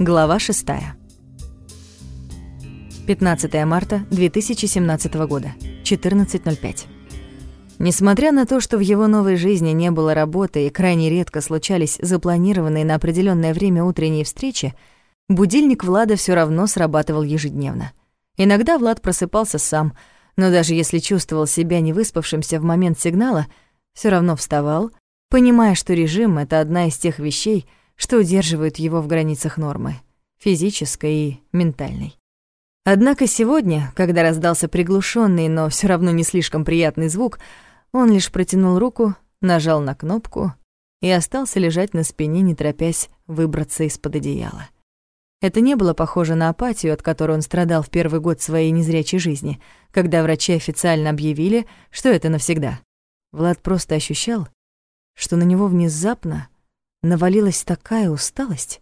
Глава 6. 15 марта 2017 года, 14.05. Несмотря на то, что в его новой жизни не было работы и крайне редко случались запланированные на определенное время утренние встречи, будильник Влада все равно срабатывал ежедневно. Иногда Влад просыпался сам, но даже если чувствовал себя невыспавшимся в момент сигнала, все равно вставал, понимая, что режим — это одна из тех вещей, что удерживают его в границах нормы, физической и ментальной. Однако сегодня, когда раздался приглушенный, но все равно не слишком приятный звук, он лишь протянул руку, нажал на кнопку и остался лежать на спине, не торопясь выбраться из-под одеяла. Это не было похоже на апатию, от которой он страдал в первый год своей незрячей жизни, когда врачи официально объявили, что это навсегда. Влад просто ощущал, что на него внезапно навалилась такая усталость,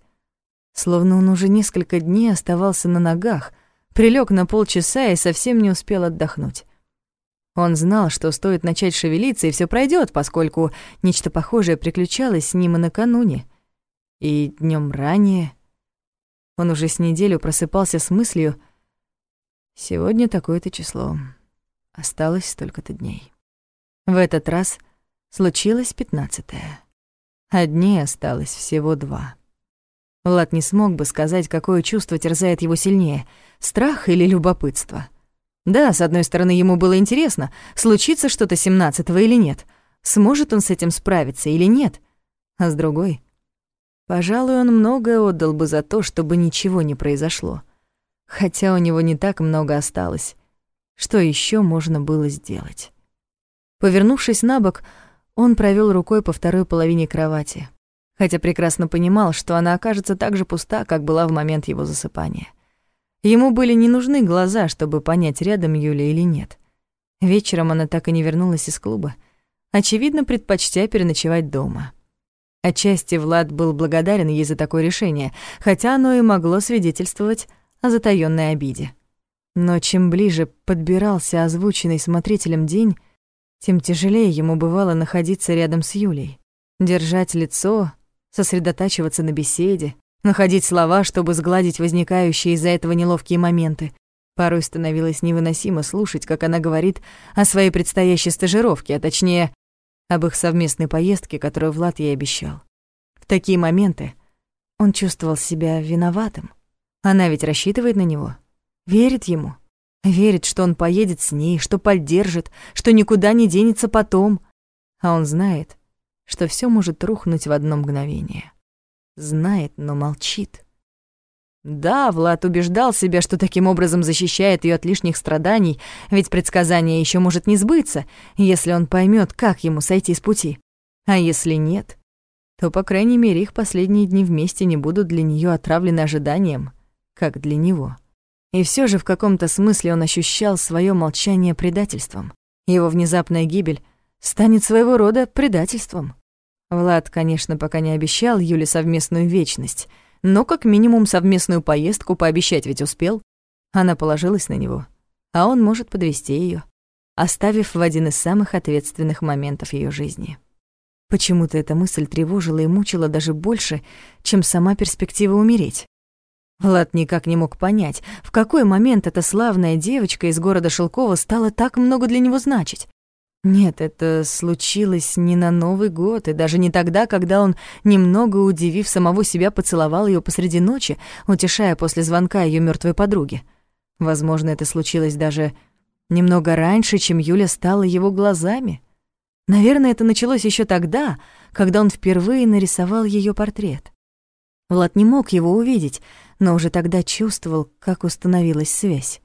словно он уже несколько дней оставался на ногах, прилег на полчаса и совсем не успел отдохнуть. Он знал, что стоит начать шевелиться, и все пройдет, поскольку нечто похожее приключалось с ним и накануне. И днем ранее он уже с неделю просыпался с мыслью «Сегодня такое-то число. Осталось столько-то дней». В этот раз случилось пятнадцатое а дней осталось всего два. Влад не смог бы сказать, какое чувство терзает его сильнее — страх или любопытство. Да, с одной стороны, ему было интересно, случится что-то семнадцатого или нет, сможет он с этим справиться или нет, а с другой — пожалуй, он многое отдал бы за то, чтобы ничего не произошло. Хотя у него не так много осталось. Что еще можно было сделать? Повернувшись на бок, он провел рукой по второй половине кровати, хотя прекрасно понимал, что она окажется так же пуста, как была в момент его засыпания. Ему были не нужны глаза, чтобы понять, рядом Юля или нет. Вечером она так и не вернулась из клуба, очевидно, предпочтя переночевать дома. Отчасти Влад был благодарен ей за такое решение, хотя оно и могло свидетельствовать о затаённой обиде. Но чем ближе подбирался озвученный смотрителем день, тем тяжелее ему бывало находиться рядом с Юлей. Держать лицо, сосредотачиваться на беседе, находить слова, чтобы сгладить возникающие из-за этого неловкие моменты. Порой становилось невыносимо слушать, как она говорит о своей предстоящей стажировке, а точнее, об их совместной поездке, которую Влад ей обещал. В такие моменты он чувствовал себя виноватым. Она ведь рассчитывает на него, верит ему — Верит, что он поедет с ней, что поддержит, что никуда не денется потом. А он знает, что все может рухнуть в одно мгновение. Знает, но молчит. Да, Влад убеждал себя, что таким образом защищает ее от лишних страданий, ведь предсказание еще может не сбыться, если он поймет, как ему сойти с пути. А если нет, то, по крайней мере, их последние дни вместе не будут для нее отравлены ожиданием, как для него. И все же в каком-то смысле он ощущал свое молчание предательством. Его внезапная гибель станет своего рода предательством. Влад, конечно, пока не обещал Юле совместную вечность, но как минимум совместную поездку пообещать ведь успел. Она положилась на него, а он может подвести ее, оставив в один из самых ответственных моментов ее жизни. Почему-то эта мысль тревожила и мучила даже больше, чем сама перспектива умереть. Влад никак не мог понять, в какой момент эта славная девочка из города Шелкова стала так много для него значить. Нет, это случилось не на Новый год, и даже не тогда, когда он, немного удивив самого себя, поцеловал ее посреди ночи, утешая после звонка ее мертвой подруги. Возможно, это случилось даже немного раньше, чем Юля стала его глазами. Наверное, это началось еще тогда, когда он впервые нарисовал ее портрет. Влад не мог его увидеть, но уже тогда чувствовал, как установилась связь.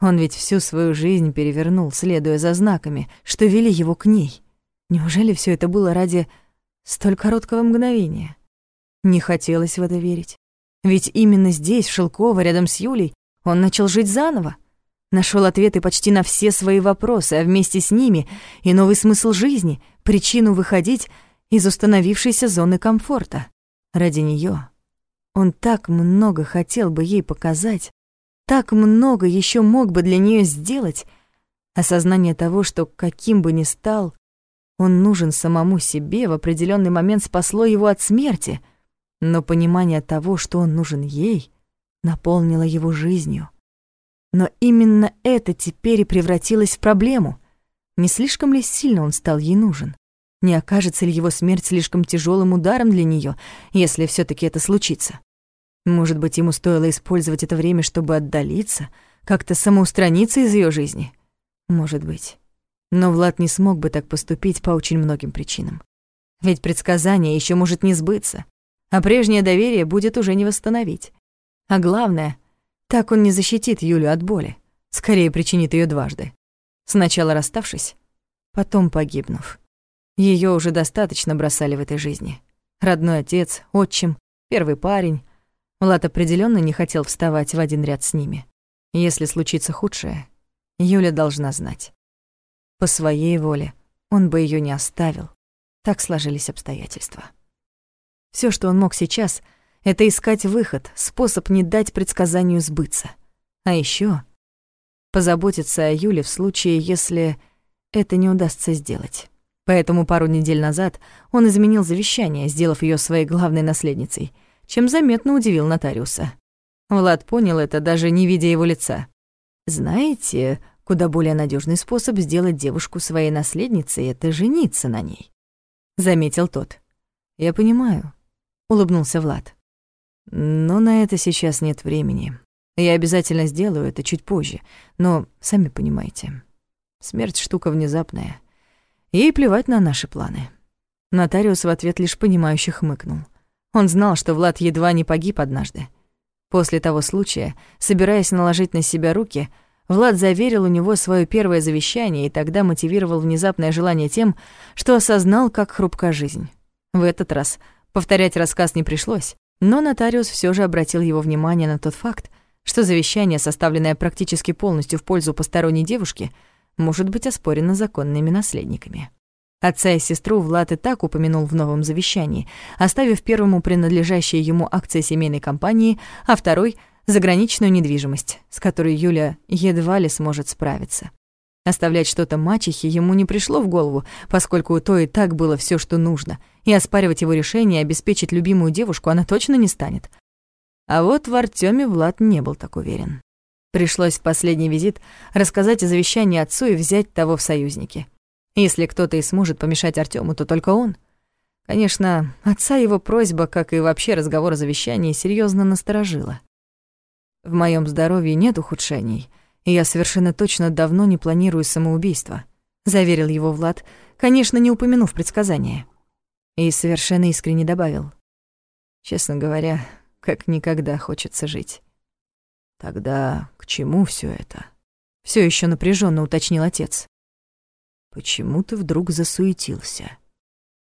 Он ведь всю свою жизнь перевернул, следуя за знаками, что вели его к ней. Неужели все это было ради столь короткого мгновения? Не хотелось в это верить. Ведь именно здесь, в Шелково, рядом с Юлей, он начал жить заново. Нашел ответы почти на все свои вопросы, а вместе с ними и новый смысл жизни, причину выходить из установившейся зоны комфорта. Ради нее он так много хотел бы ей показать, так много еще мог бы для нее сделать. Осознание того, что каким бы ни стал, он нужен самому себе, в определенный момент спасло его от смерти. Но понимание того, что он нужен ей, наполнило его жизнью. Но именно это теперь и превратилось в проблему. Не слишком ли сильно он стал ей нужен? Не окажется ли его смерть слишком тяжелым ударом для нее, если все таки это случится? Может быть, ему стоило использовать это время, чтобы отдалиться, как-то самоустраниться из ее жизни? Может быть. Но Влад не смог бы так поступить по очень многим причинам. Ведь предсказание еще может не сбыться, а прежнее доверие будет уже не восстановить. А главное, так он не защитит Юлю от боли, скорее причинит ее дважды. Сначала расставшись, потом погибнув. Ее уже достаточно бросали в этой жизни. Родной отец, отчим, первый парень. Влад определенно не хотел вставать в один ряд с ними. Если случится худшее, Юля должна знать. По своей воле он бы ее не оставил. Так сложились обстоятельства. Все, что он мог сейчас, это искать выход, способ не дать предсказанию сбыться. А еще позаботиться о Юле в случае, если это не удастся сделать. Поэтому пару недель назад он изменил завещание, сделав ее своей главной наследницей, чем заметно удивил нотариуса. Влад понял это, даже не видя его лица. «Знаете, куда более надежный способ сделать девушку своей наследницей — это жениться на ней», — заметил тот. «Я понимаю», — улыбнулся Влад. «Но на это сейчас нет времени. Я обязательно сделаю это чуть позже, но, сами понимаете, смерть — штука внезапная. Ей плевать на наши планы». Нотариус в ответ лишь понимающе хмыкнул. Он знал, что Влад едва не погиб однажды. После того случая, собираясь наложить на себя руки, Влад заверил у него свое первое завещание и тогда мотивировал внезапное желание тем, что осознал, как хрупка жизнь. В этот раз повторять рассказ не пришлось, но нотариус все же обратил его внимание на тот факт, что завещание, составленное практически полностью в пользу посторонней девушки, может быть оспорено законными наследниками. Отца и сестру Влад и так упомянул в новом завещании, оставив первому принадлежащие ему акции семейной компании, а второй — заграничную недвижимость, с которой Юля едва ли сможет справиться. Оставлять что-то мачехе ему не пришло в голову, поскольку у той и так было все, что нужно, и оспаривать его решение обеспечить любимую девушку она точно не станет. А вот в Артёме Влад не был так уверен. Пришлось в последний визит рассказать о завещании отцу и взять того в союзники. Если кто-то и сможет помешать Артёму, то только он. Конечно, отца его просьба, как и вообще разговор о завещании, серьезно насторожила. В моем здоровье нет ухудшений, и я совершенно точно давно не планирую самоубийство, заверил его Влад, конечно, не упомянув предсказание. И совершенно искренне добавил. Честно говоря, как никогда хочется жить. Тогда к чему все это? Все еще напряженно уточнил отец. Почему ты вдруг засуетился?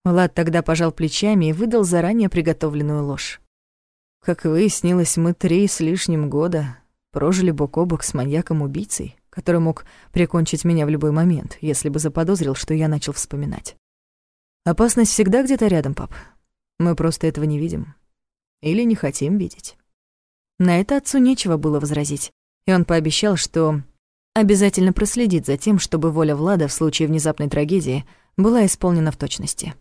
Влад тогда пожал плечами и выдал заранее приготовленную ложь. Как выяснилось, мы три с лишним года прожили бок о бок с маньяком-убийцей, который мог прикончить меня в любой момент, если бы заподозрил, что я начал вспоминать. Опасность всегда где-то рядом, пап. Мы просто этого не видим. Или не хотим видеть. На это отцу нечего было возразить, и он пообещал, что обязательно проследит за тем, чтобы воля Влада в случае внезапной трагедии была исполнена в точности.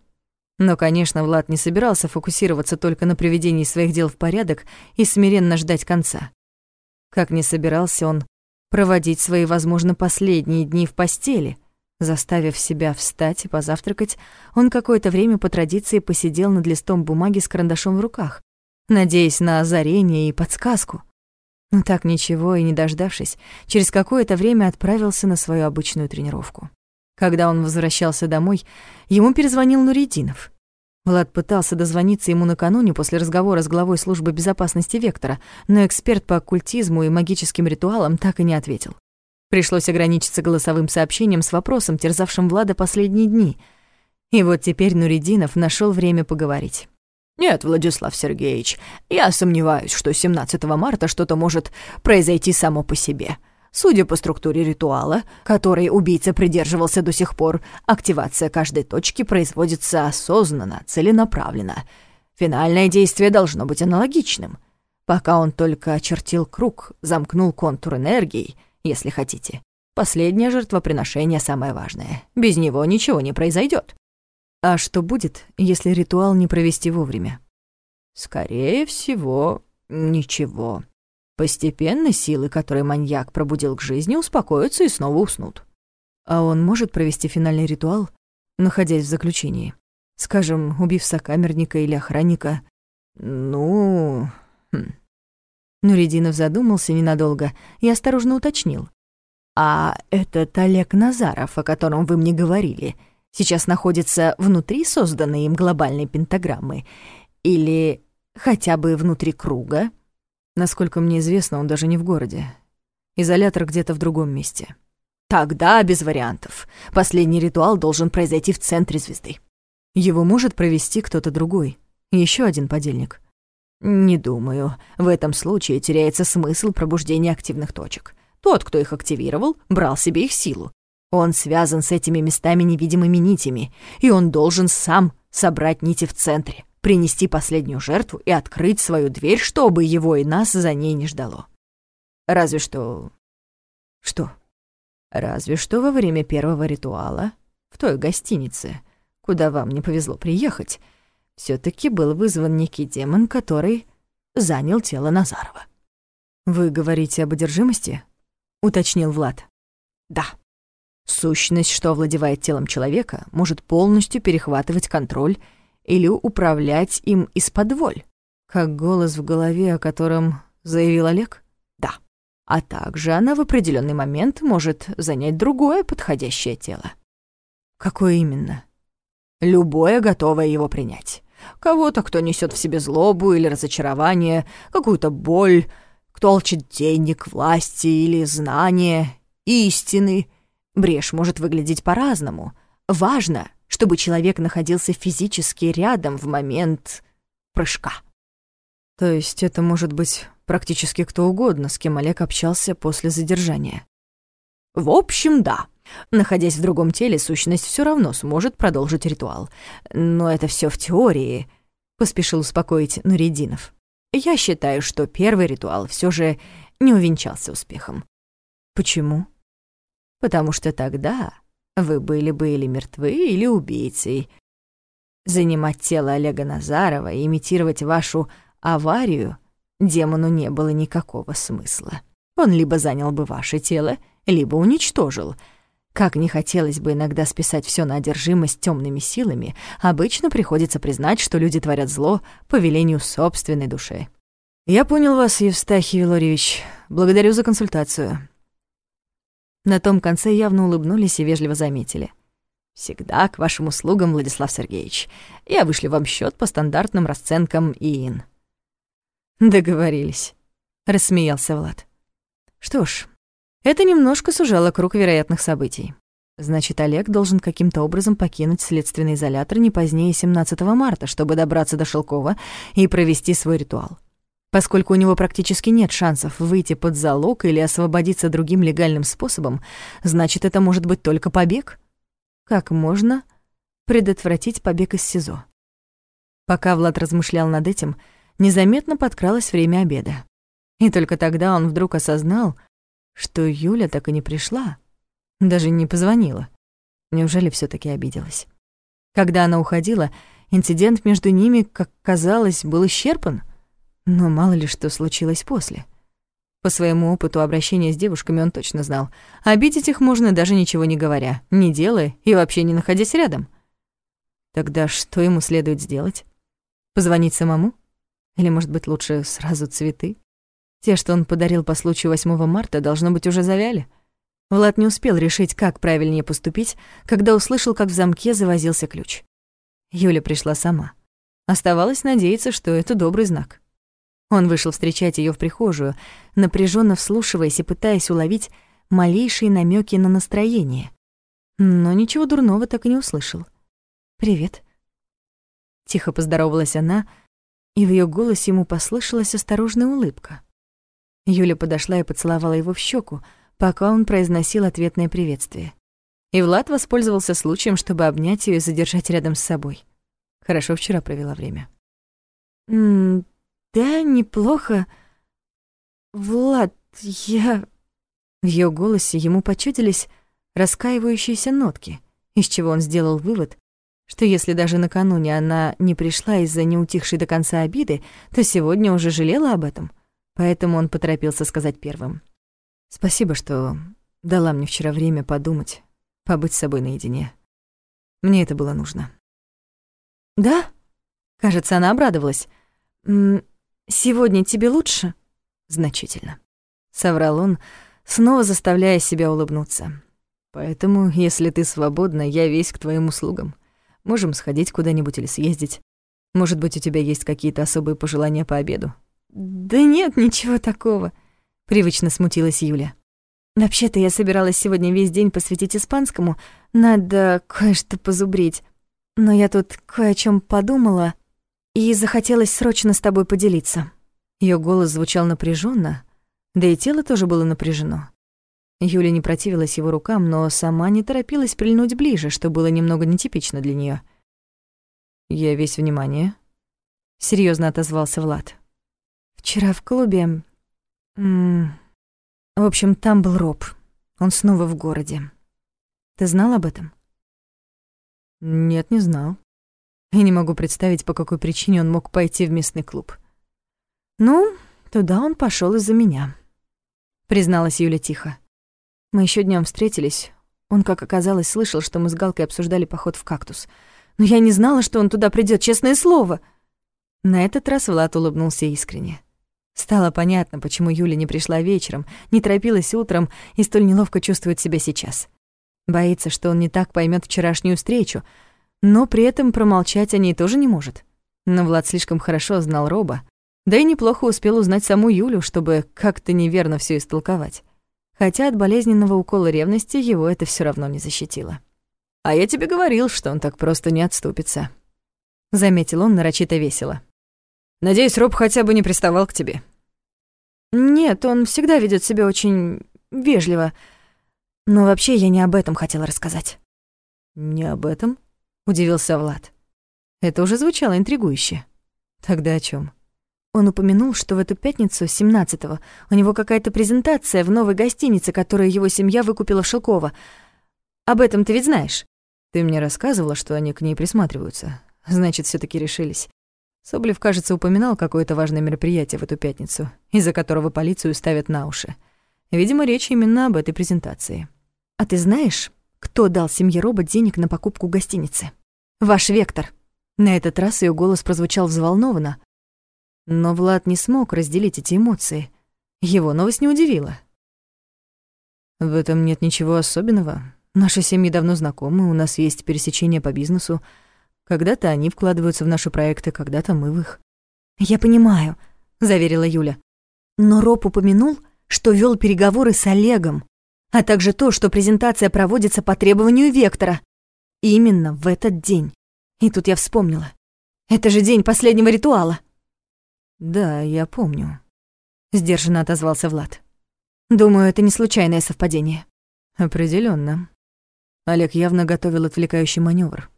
Но, конечно, Влад не собирался фокусироваться только на приведении своих дел в порядок и смиренно ждать конца. Как не собирался он проводить свои, возможно, последние дни в постели. Заставив себя встать и позавтракать, он какое-то время по традиции посидел над листом бумаги с карандашом в руках, надеясь на озарение и подсказку. Но так ничего и не дождавшись, через какое-то время отправился на свою обычную тренировку. Когда он возвращался домой, ему перезвонил Нуридинов. Влад пытался дозвониться ему накануне после разговора с главой службы безопасности Вектора, но эксперт по оккультизму и магическим ритуалам так и не ответил. Пришлось ограничиться голосовым сообщением с вопросом, терзавшим Влада последние дни. И вот теперь Нуридинов нашел время поговорить. «Нет, Владислав Сергеевич, я сомневаюсь, что 17 марта что-то может произойти само по себе. Судя по структуре ритуала, который убийца придерживался до сих пор, активация каждой точки производится осознанно, целенаправленно. Финальное действие должно быть аналогичным. Пока он только очертил круг, замкнул контур энергии, если хотите. Последнее жертвоприношение самое важное. Без него ничего не произойдет. А что будет, если ритуал не провести вовремя? Скорее всего, ничего. Постепенно силы, которые маньяк пробудил к жизни, успокоятся и снова уснут. А он может провести финальный ритуал, находясь в заключении? Скажем, убив сокамерника или охранника? Ну... Хм. Нуридинов задумался ненадолго и осторожно уточнил. «А этот Олег Назаров, о котором вы мне говорили, сейчас находится внутри созданной им глобальной пентаграммы или хотя бы внутри круга?» Насколько мне известно, он даже не в городе. Изолятор где-то в другом месте. Тогда без вариантов. Последний ритуал должен произойти в центре звезды. Его может провести кто-то другой. Еще один подельник. Не думаю. В этом случае теряется смысл пробуждения активных точек. Тот, кто их активировал, брал себе их силу. Он связан с этими местами невидимыми нитями, и он должен сам собрать нити в центре принести последнюю жертву и открыть свою дверь, чтобы его и нас за ней не ждало. Разве что... Что? Разве что во время первого ритуала в той гостинице, куда вам не повезло приехать, все таки был вызван некий демон, который занял тело Назарова. «Вы говорите об одержимости?» — уточнил Влад. «Да. Сущность, что овладевает телом человека, может полностью перехватывать контроль или управлять им из-под воль. Как голос в голове, о котором заявил Олег? Да. А также она в определенный момент может занять другое подходящее тело. Какое именно? Любое готовое его принять. Кого-то, кто несет в себе злобу или разочарование, какую-то боль, кто алчит денег, власти или знания, истины. Брешь может выглядеть по-разному. Важно, чтобы человек находился физически рядом в момент прыжка. То есть это может быть практически кто угодно, с кем Олег общался после задержания. В общем, да. Находясь в другом теле, сущность все равно сможет продолжить ритуал. Но это все в теории, поспешил успокоить Нуридинов. Я считаю, что первый ритуал все же не увенчался успехом. Почему? Потому что тогда вы были бы или мертвы, или убийцей. Занимать тело Олега Назарова и имитировать вашу аварию демону не было никакого смысла. Он либо занял бы ваше тело, либо уничтожил. Как не хотелось бы иногда списать все на одержимость темными силами, обычно приходится признать, что люди творят зло по велению собственной души. «Я понял вас, Евстахий Вилорьевич. Благодарю за консультацию. На том конце явно улыбнулись и вежливо заметили. «Всегда к вашим услугам, Владислав Сергеевич. Я вышлю вам счет по стандартным расценкам ИИН». «Договорились», — рассмеялся Влад. «Что ж, это немножко сужало круг вероятных событий. Значит, Олег должен каким-то образом покинуть следственный изолятор не позднее 17 марта, чтобы добраться до Шелкова и провести свой ритуал. Поскольку у него практически нет шансов выйти под залог или освободиться другим легальным способом, значит, это может быть только побег. Как можно предотвратить побег из СИЗО? Пока Влад размышлял над этим, незаметно подкралось время обеда. И только тогда он вдруг осознал, что Юля так и не пришла, даже не позвонила. Неужели все таки обиделась? Когда она уходила, инцидент между ними, как казалось, был исчерпан — но мало ли что случилось после. По своему опыту обращения с девушками он точно знал. Обидеть их можно даже ничего не говоря, не делая и вообще не находясь рядом. Тогда что ему следует сделать? Позвонить самому? Или, может быть, лучше сразу цветы? Те, что он подарил по случаю 8 марта, должно быть, уже завяли. Влад не успел решить, как правильнее поступить, когда услышал, как в замке завозился ключ. Юля пришла сама. Оставалось надеяться, что это добрый знак. Он вышел встречать ее в прихожую, напряженно вслушиваясь и пытаясь уловить малейшие намеки на настроение. Но ничего дурного так и не услышал. «Привет». Тихо поздоровалась она, и в ее голосе ему послышалась осторожная улыбка. Юля подошла и поцеловала его в щеку, пока он произносил ответное приветствие. И Влад воспользовался случаем, чтобы обнять ее и задержать рядом с собой. Хорошо вчера провела время. «М «Да, неплохо. Влад, я...» В ее голосе ему почудились раскаивающиеся нотки, из чего он сделал вывод, что если даже накануне она не пришла из-за неутихшей до конца обиды, то сегодня уже жалела об этом. Поэтому он поторопился сказать первым. «Спасибо, что дала мне вчера время подумать, побыть с собой наедине. Мне это было нужно». «Да?» Кажется, она обрадовалась. «М «Сегодня тебе лучше?» «Значительно», — соврал он, снова заставляя себя улыбнуться. «Поэтому, если ты свободна, я весь к твоим услугам. Можем сходить куда-нибудь или съездить. Может быть, у тебя есть какие-то особые пожелания по обеду?» «Да нет, ничего такого», — привычно смутилась Юля. «Вообще-то я собиралась сегодня весь день посвятить испанскому. Надо кое-что позубрить. Но я тут кое о чем подумала и захотелось срочно с тобой поделиться». Ее голос звучал напряженно, да и тело тоже было напряжено. Юля не противилась его рукам, но сама не торопилась прильнуть ближе, что было немного нетипично для нее. «Я весь внимание», — серьезно отозвался Влад. «Вчера в клубе... М в общем, там был Роб. Он снова в городе. Ты знал об этом?» «Нет, не знал и не могу представить, по какой причине он мог пойти в местный клуб. «Ну, туда он пошел из-за меня», — призналась Юля тихо. «Мы еще днем встретились. Он, как оказалось, слышал, что мы с Галкой обсуждали поход в кактус. Но я не знала, что он туда придет, честное слово». На этот раз Влад улыбнулся искренне. Стало понятно, почему Юля не пришла вечером, не торопилась утром и столь неловко чувствует себя сейчас. Боится, что он не так поймет вчерашнюю встречу — но при этом промолчать о ней тоже не может. Но Влад слишком хорошо знал Роба, да и неплохо успел узнать саму Юлю, чтобы как-то неверно все истолковать. Хотя от болезненного укола ревности его это все равно не защитило. «А я тебе говорил, что он так просто не отступится», — заметил он нарочито весело. «Надеюсь, Роб хотя бы не приставал к тебе». «Нет, он всегда ведет себя очень вежливо. Но вообще я не об этом хотела рассказать». «Не об этом?» Удивился Влад. Это уже звучало интригующе. Тогда о чем? Он упомянул, что в эту пятницу, 17-го, у него какая-то презентация в новой гостинице, которую его семья выкупила в Шелково. Об этом ты ведь знаешь? Ты мне рассказывала, что они к ней присматриваются. Значит, все таки решились. Соблев, кажется, упоминал какое-то важное мероприятие в эту пятницу, из-за которого полицию ставят на уши. Видимо, речь именно об этой презентации. А ты знаешь, кто дал семье Роба денег на покупку гостиницы? Ваш Вектор. На этот раз ее голос прозвучал взволнованно. Но Влад не смог разделить эти эмоции. Его новость не удивила. В этом нет ничего особенного. Наши семьи давно знакомы, у нас есть пересечение по бизнесу. Когда-то они вкладываются в наши проекты, когда-то мы в их. «Я понимаю», — заверила Юля. Но Роб упомянул, что вел переговоры с Олегом а также то, что презентация проводится по требованию Вектора. Именно в этот день. И тут я вспомнила. Это же день последнего ритуала. Да, я помню. Сдержанно отозвался Влад. Думаю, это не случайное совпадение. Определенно. Олег явно готовил отвлекающий маневр.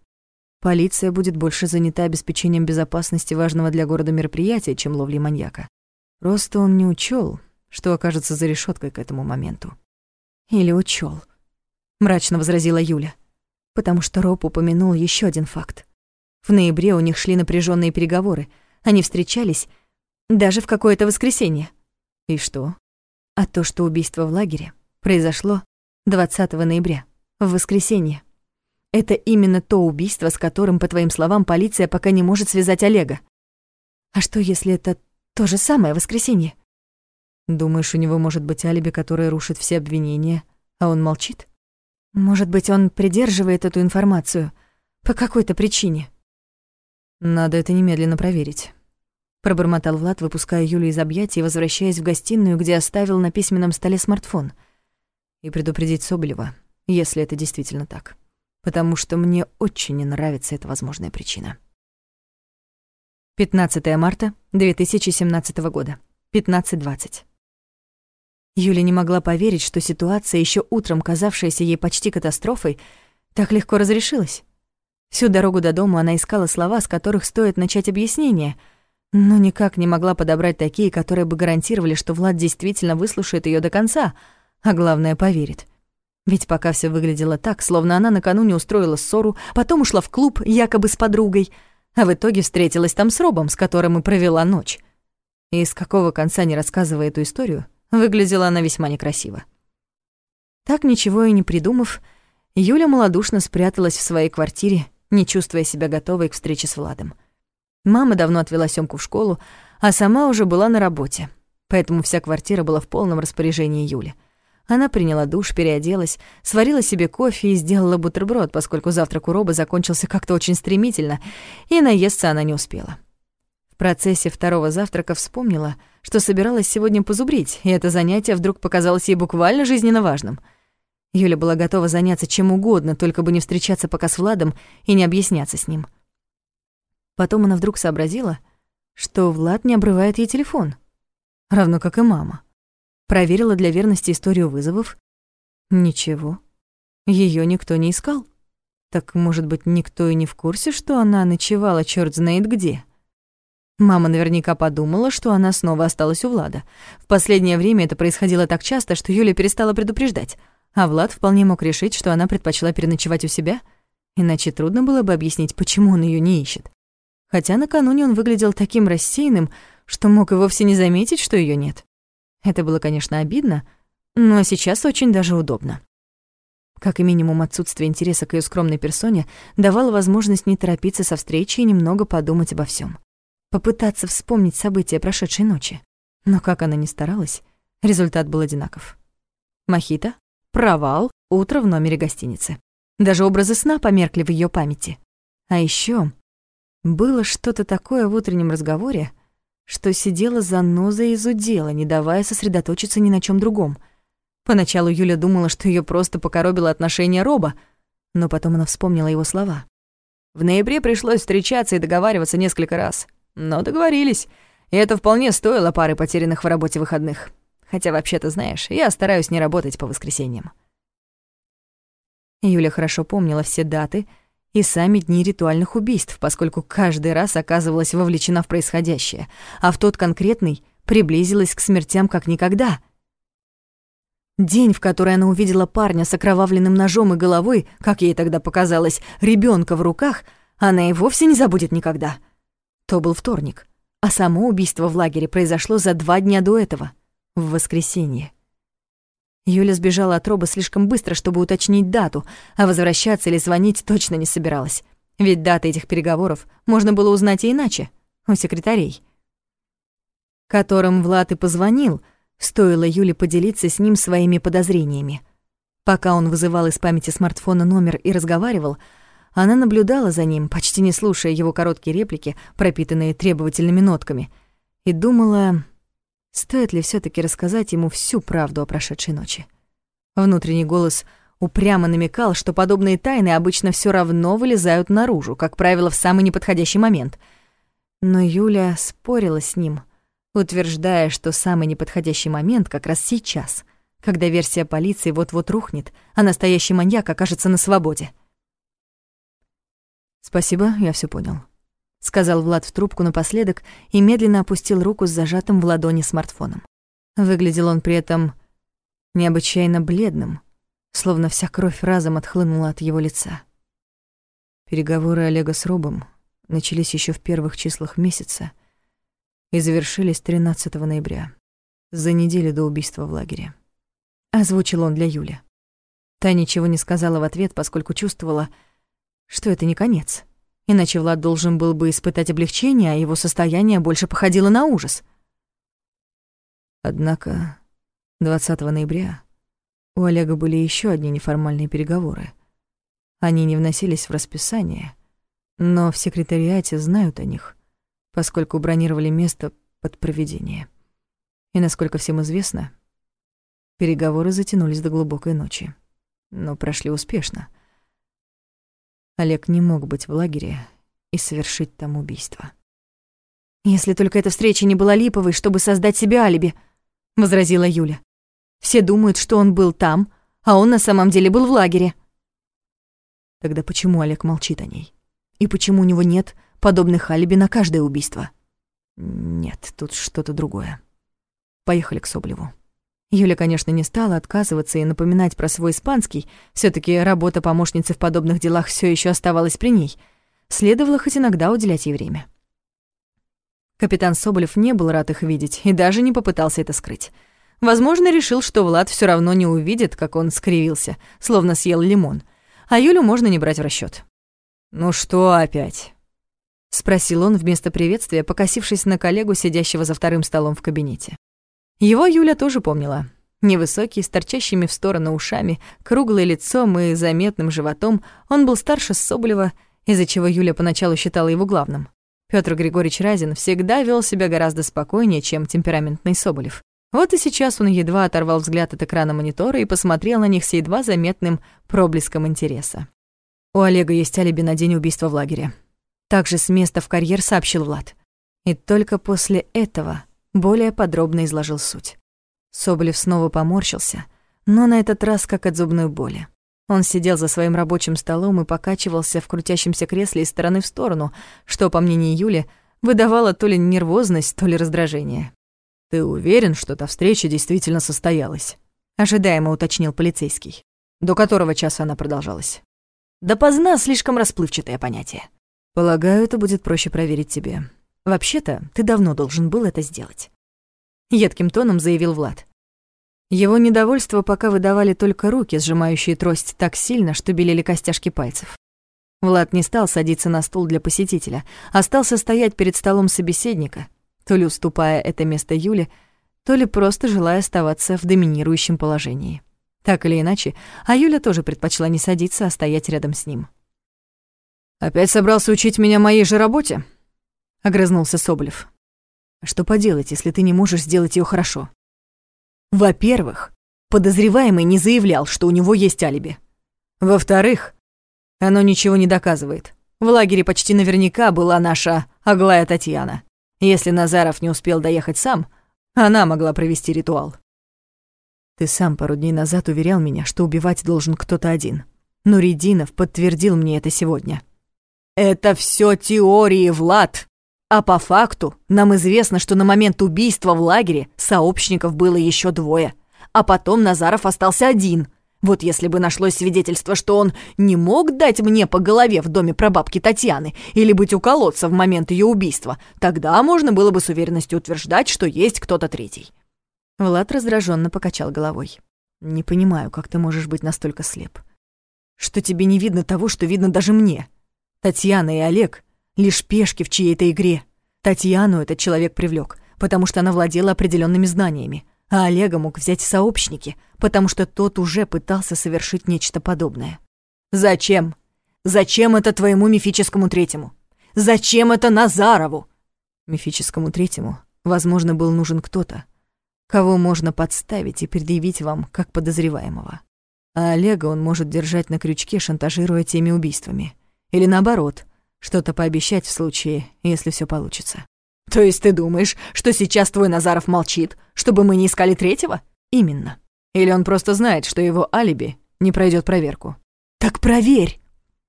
Полиция будет больше занята обеспечением безопасности важного для города мероприятия, чем ловлей маньяка. Просто он не учел, что окажется за решеткой к этому моменту. Или учел, мрачно возразила Юля, потому что Роб упомянул еще один факт. В ноябре у них шли напряженные переговоры. Они встречались даже в какое-то воскресенье. И что? А то, что убийство в лагере произошло 20 ноября, в воскресенье. Это именно то убийство, с которым, по твоим словам, полиция пока не может связать Олега. А что, если это то же самое воскресенье? Думаешь, у него может быть алиби, которое рушит все обвинения, а он молчит? Может быть, он придерживает эту информацию по какой-то причине? Надо это немедленно проверить. Пробормотал Влад, выпуская Юлю из объятий и возвращаясь в гостиную, где оставил на письменном столе смартфон. И предупредить Соболева, если это действительно так. Потому что мне очень не нравится эта возможная причина. 15 марта 2017 года, 15.20. Юля не могла поверить, что ситуация, еще утром казавшаяся ей почти катастрофой, так легко разрешилась. Всю дорогу до дома она искала слова, с которых стоит начать объяснение, но никак не могла подобрать такие, которые бы гарантировали, что Влад действительно выслушает ее до конца, а главное, поверит. Ведь пока все выглядело так, словно она накануне устроила ссору, потом ушла в клуб, якобы с подругой, а в итоге встретилась там с Робом, с которым и провела ночь. И с какого конца не рассказывая эту историю, выглядела она весьма некрасиво. Так ничего и не придумав, Юля малодушно спряталась в своей квартире, не чувствуя себя готовой к встрече с Владом. Мама давно отвела Сёмку в школу, а сама уже была на работе, поэтому вся квартира была в полном распоряжении Юли. Она приняла душ, переоделась, сварила себе кофе и сделала бутерброд, поскольку завтрак у Роба закончился как-то очень стремительно, и наесться она не успела. Процессе второго завтрака вспомнила, что собиралась сегодня позубрить, и это занятие вдруг показалось ей буквально жизненно важным. Юля была готова заняться чем угодно, только бы не встречаться пока с Владом и не объясняться с ним. Потом она вдруг сообразила, что Влад не обрывает ей телефон, равно как и мама. Проверила для верности историю вызовов. Ничего. Ее никто не искал. Так, может быть, никто и не в курсе, что она ночевала чёрт знает где. Мама наверняка подумала, что она снова осталась у Влада. В последнее время это происходило так часто, что Юля перестала предупреждать. А Влад вполне мог решить, что она предпочла переночевать у себя, иначе трудно было бы объяснить, почему он ее не ищет. Хотя накануне он выглядел таким рассеянным, что мог и вовсе не заметить, что ее нет. Это было, конечно, обидно, но сейчас очень даже удобно. Как и минимум отсутствие интереса к ее скромной персоне давало возможность не торопиться со встречей и немного подумать обо всем, Попытаться вспомнить события прошедшей ночи. Но как она ни старалась, результат был одинаков. Мохито, провал, утро в номере гостиницы. Даже образы сна померкли в ее памяти. А еще было что-то такое в утреннем разговоре, что сидела за нозой и зудела, не давая сосредоточиться ни на чем другом. Поначалу Юля думала, что ее просто покоробило отношение Роба, но потом она вспомнила его слова. В ноябре пришлось встречаться и договариваться несколько раз. Но договорились, и это вполне стоило пары потерянных в работе выходных. Хотя, вообще-то, знаешь, я стараюсь не работать по воскресеньям. Юля хорошо помнила все даты — и сами дни ритуальных убийств, поскольку каждый раз оказывалась вовлечена в происходящее, а в тот конкретный приблизилась к смертям как никогда. День, в который она увидела парня с окровавленным ножом и головой, как ей тогда показалось, ребенка в руках, она и вовсе не забудет никогда. То был вторник, а само убийство в лагере произошло за два дня до этого, в воскресенье. Юля сбежала от Роба слишком быстро, чтобы уточнить дату, а возвращаться или звонить точно не собиралась. Ведь даты этих переговоров можно было узнать и иначе, у секретарей. Которым Влад и позвонил, стоило Юле поделиться с ним своими подозрениями. Пока он вызывал из памяти смартфона номер и разговаривал, она наблюдала за ним, почти не слушая его короткие реплики, пропитанные требовательными нотками, и думала, Стоит ли все таки рассказать ему всю правду о прошедшей ночи? Внутренний голос упрямо намекал, что подобные тайны обычно все равно вылезают наружу, как правило, в самый неподходящий момент. Но Юля спорила с ним, утверждая, что самый неподходящий момент как раз сейчас, когда версия полиции вот-вот рухнет, а настоящий маньяк окажется на свободе. «Спасибо, я все понял», — сказал Влад в трубку напоследок и медленно опустил руку с зажатым в ладони смартфоном. Выглядел он при этом необычайно бледным, словно вся кровь разом отхлынула от его лица. Переговоры Олега с Робом начались еще в первых числах месяца и завершились 13 ноября, за неделю до убийства в лагере. Озвучил он для Юли. Та ничего не сказала в ответ, поскольку чувствовала, что это не конец. Иначе Влад должен был бы испытать облегчение, а его состояние больше походило на ужас. Однако 20 ноября у Олега были еще одни неформальные переговоры. Они не вносились в расписание, но в секретариате знают о них, поскольку бронировали место под проведение. И, насколько всем известно, переговоры затянулись до глубокой ночи, но прошли успешно — Олег не мог быть в лагере и совершить там убийство. «Если только эта встреча не была липовой, чтобы создать себе алиби», — возразила Юля. «Все думают, что он был там, а он на самом деле был в лагере». Тогда почему Олег молчит о ней? И почему у него нет подобных алиби на каждое убийство? Нет, тут что-то другое. Поехали к Соблеву. Юля, конечно, не стала отказываться и напоминать про свой испанский, все таки работа помощницы в подобных делах все еще оставалась при ней. Следовало хоть иногда уделять ей время. Капитан Соболев не был рад их видеть и даже не попытался это скрыть. Возможно, решил, что Влад все равно не увидит, как он скривился, словно съел лимон, а Юлю можно не брать в расчет. «Ну что опять?» — спросил он вместо приветствия, покосившись на коллегу, сидящего за вторым столом в кабинете. Его Юля тоже помнила. Невысокий, с торчащими в сторону ушами, круглым лицом и заметным животом, он был старше Соболева, из-за чего Юля поначалу считала его главным. Пётр Григорьевич Разин всегда вел себя гораздо спокойнее, чем темпераментный Соболев. Вот и сейчас он едва оторвал взгляд от экрана монитора и посмотрел на них с едва заметным проблеском интереса. У Олега есть алиби на день убийства в лагере. Также с места в карьер сообщил Влад. И только после этого более подробно изложил суть. Соболев снова поморщился, но на этот раз как от зубной боли. Он сидел за своим рабочим столом и покачивался в крутящемся кресле из стороны в сторону, что, по мнению Юли, выдавало то ли нервозность, то ли раздражение. «Ты уверен, что та встреча действительно состоялась?» — ожидаемо уточнил полицейский. «До которого часа она продолжалась?» «Допоздна слишком расплывчатое понятие». «Полагаю, это будет проще проверить тебе. Вообще-то, ты давно должен был это сделать. Едким тоном заявил Влад. Его недовольство пока выдавали только руки, сжимающие трость так сильно, что белели костяшки пальцев. Влад не стал садиться на стул для посетителя, а остался стоять перед столом собеседника, то ли уступая это место Юле, то ли просто желая оставаться в доминирующем положении. Так или иначе, а Юля тоже предпочла не садиться, а стоять рядом с ним. «Опять собрался учить меня моей же работе?» — огрызнулся Соболев. «Что поделать, если ты не можешь сделать ее хорошо?» «Во-первых, подозреваемый не заявлял, что у него есть алиби. Во-вторых, оно ничего не доказывает. В лагере почти наверняка была наша Аглая Татьяна. Если Назаров не успел доехать сам, она могла провести ритуал. Ты сам пару дней назад уверял меня, что убивать должен кто-то один. Но Рединов подтвердил мне это сегодня. «Это все теории, Влад!» А по факту нам известно, что на момент убийства в лагере сообщников было еще двое, а потом Назаров остался один. Вот если бы нашлось свидетельство, что он не мог дать мне по голове в доме прабабки Татьяны или быть у колодца в момент ее убийства, тогда можно было бы с уверенностью утверждать, что есть кто-то третий. Влад раздраженно покачал головой. «Не понимаю, как ты можешь быть настолько слеп. Что тебе не видно того, что видно даже мне? Татьяна и Олег лишь пешки в чьей-то игре. Татьяну этот человек привлек, потому что она владела определенными знаниями, а Олега мог взять сообщники, потому что тот уже пытался совершить нечто подобное. «Зачем? Зачем это твоему мифическому третьему? Зачем это Назарову?» Мифическому третьему, возможно, был нужен кто-то, кого можно подставить и предъявить вам как подозреваемого. А Олега он может держать на крючке, шантажируя теми убийствами. Или наоборот, что-то пообещать в случае, если все получится. То есть ты думаешь, что сейчас твой Назаров молчит, чтобы мы не искали третьего? Именно. Или он просто знает, что его алиби не пройдет проверку. Так проверь.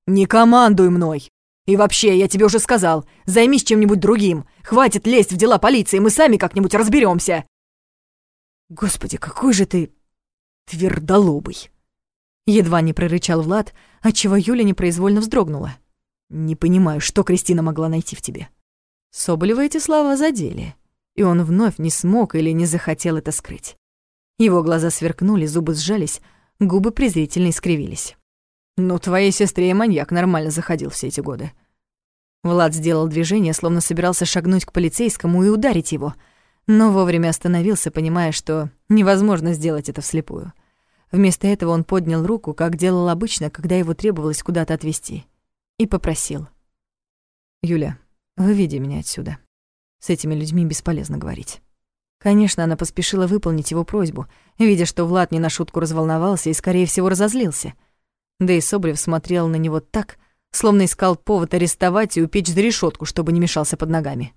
Не командуй мной. И вообще, я тебе уже сказал, займись чем-нибудь другим. Хватит лезть в дела полиции, мы сами как-нибудь разберемся. Господи, какой же ты твердолобый. Едва не прорычал Влад, отчего Юля непроизвольно вздрогнула. Не понимаю, что Кристина могла найти в тебе. Соболева эти слова задели, и он вновь не смог или не захотел это скрыть. Его глаза сверкнули, зубы сжались, губы презрительно искривились. «Ну, твоей сестре и маньяк нормально заходил все эти годы». Влад сделал движение, словно собирался шагнуть к полицейскому и ударить его, но вовремя остановился, понимая, что невозможно сделать это вслепую. Вместо этого он поднял руку, как делал обычно, когда его требовалось куда-то отвезти и попросил. «Юля, выведи меня отсюда. С этими людьми бесполезно говорить». Конечно, она поспешила выполнить его просьбу, видя, что Влад не на шутку разволновался и, скорее всего, разозлился. Да и Соболев смотрел на него так, словно искал повод арестовать и упечь за решетку, чтобы не мешался под ногами.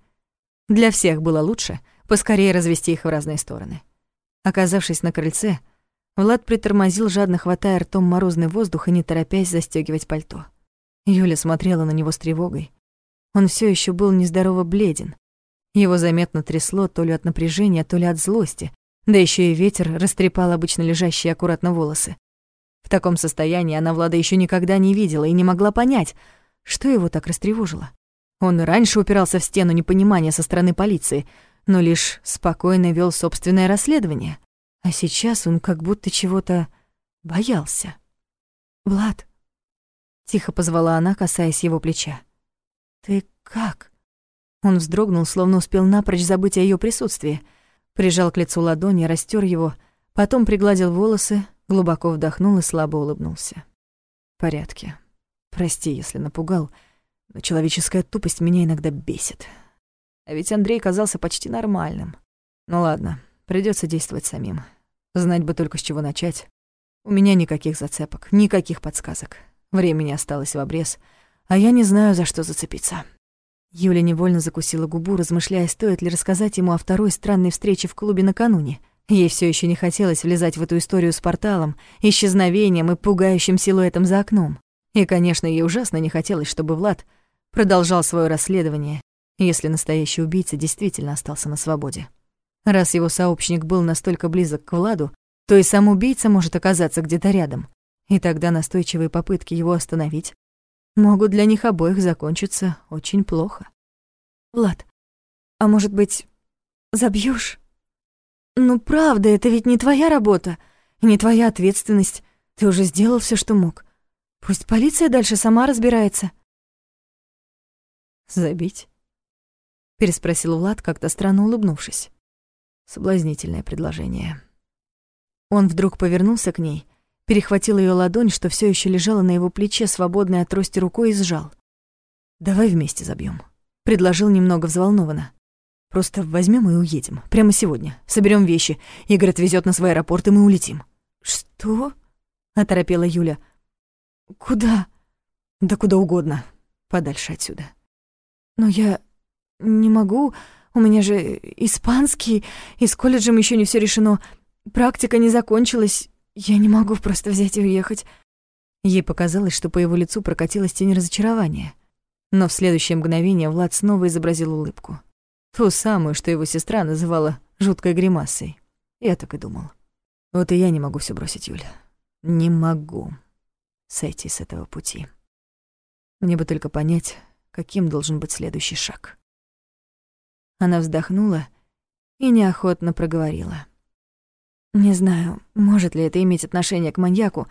Для всех было лучше поскорее развести их в разные стороны. Оказавшись на крыльце, Влад притормозил, жадно хватая ртом морозный воздух и не торопясь застёгивать пальто. Юля смотрела на него с тревогой. Он все еще был нездорово бледен. Его заметно трясло то ли от напряжения, то ли от злости, Да еще и ветер растрепал обычно лежащие аккуратно волосы. В таком состоянии она Влада еще никогда не видела и не могла понять, что его так растревожило. Он раньше упирался в стену непонимания со стороны полиции, но лишь спокойно вел собственное расследование. А сейчас он как будто чего-то боялся. «Влад», — тихо позвала она, касаясь его плеча. «Ты как?» Он вздрогнул, словно успел напрочь забыть о ее присутствии. Прижал к лицу ладони, растер его, потом пригладил волосы, глубоко вдохнул и слабо улыбнулся. «В порядке. Прости, если напугал, но человеческая тупость меня иногда бесит. А ведь Андрей казался почти нормальным. Ну ладно, придется действовать самим. Знать бы только с чего начать. У меня никаких зацепок, никаких подсказок. Времени осталось в обрез, а я не знаю, за что зацепиться. Юля невольно закусила губу, размышляя, стоит ли рассказать ему о второй странной встрече в клубе накануне. Ей все еще не хотелось влезать в эту историю с порталом, исчезновением и пугающим силуэтом за окном. И, конечно, ей ужасно не хотелось, чтобы Влад продолжал свое расследование, если настоящий убийца действительно остался на свободе. Раз его сообщник был настолько близок к Владу, то и сам убийца может оказаться где-то рядом. И тогда настойчивые попытки его остановить могут для них обоих закончиться очень плохо. «Влад, а может быть, забьёшь? Ну правда, это ведь не твоя работа, не твоя ответственность. Ты уже сделал всё, что мог. Пусть полиция дальше сама разбирается». «Забить?» — переспросил Влад, как-то странно улыбнувшись. Соблазнительное предложение. Он вдруг повернулся к ней, перехватил ее ладонь, что все еще лежала на его плече, свободной от трости рукой, и сжал. «Давай вместе забьем, предложил немного взволнованно. «Просто возьмем и уедем. Прямо сегодня. Соберем вещи. Игорь отвезет нас в аэропорт, и мы улетим». «Что?» — оторопела Юля. «Куда?» «Да куда угодно. Подальше отсюда». «Но я не могу. У меня же испанский, и с колледжем еще не все решено. Практика не закончилась. Я не могу просто взять и уехать». Ей показалось, что по его лицу прокатилась тень разочарования. Но в следующее мгновение Влад снова изобразил улыбку. Ту самую, что его сестра называла жуткой гримасой. Я так и думал. Вот и я не могу все бросить, Юля. Не могу сойти с этого пути. Мне бы только понять, каким должен быть следующий шаг. Она вздохнула и неохотно проговорила. Не знаю, может ли это иметь отношение к маньяку,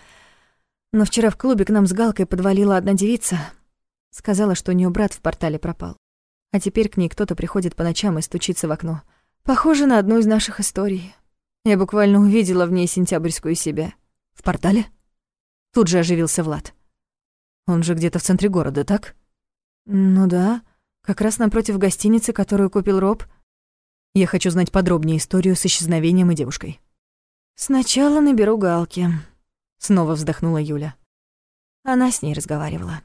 но вчера в клубе к нам с Галкой подвалила одна девица. Сказала, что у нее брат в портале пропал. А теперь к ней кто-то приходит по ночам и стучится в окно. Похоже на одну из наших историй. Я буквально увидела в ней сентябрьскую себя. В портале? Тут же оживился Влад. Он же где-то в центре города, так? Ну да, как раз напротив гостиницы, которую купил Роб. Я хочу знать подробнее историю с исчезновением и девушкой. Сначала наберу Галки. Снова вздохнула Юля. Она с ней разговаривала.